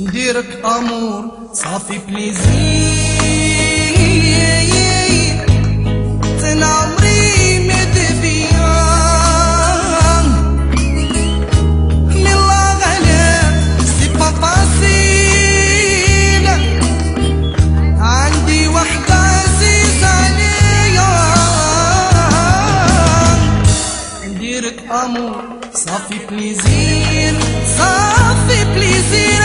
نديرك امور صافي بليزير تنعمري عمري مي الله غالب سي با فاسيل عندي وحدة عزيز عليا نديرك امور صافي بليزير صافي بليزير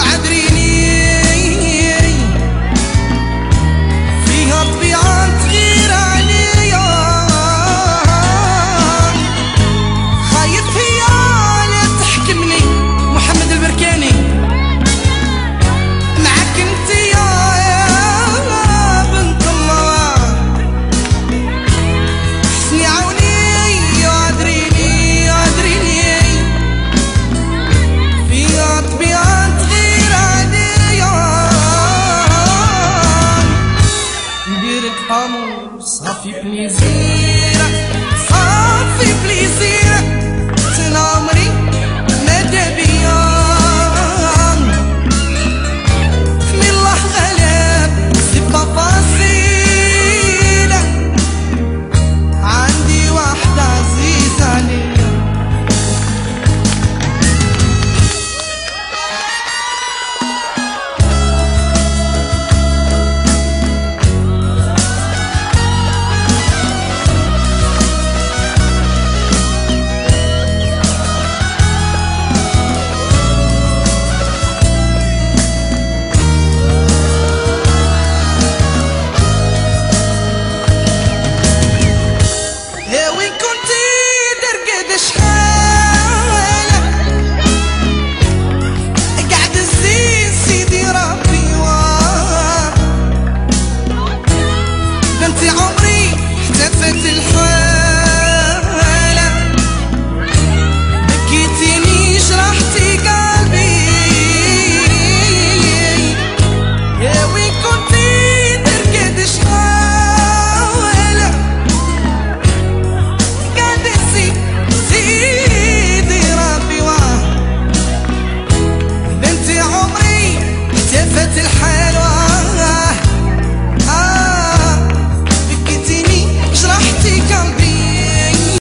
وعدري